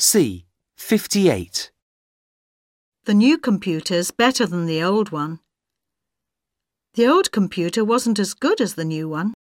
C. 58. The new computer's better than the old one. The old computer wasn't as good as the new one.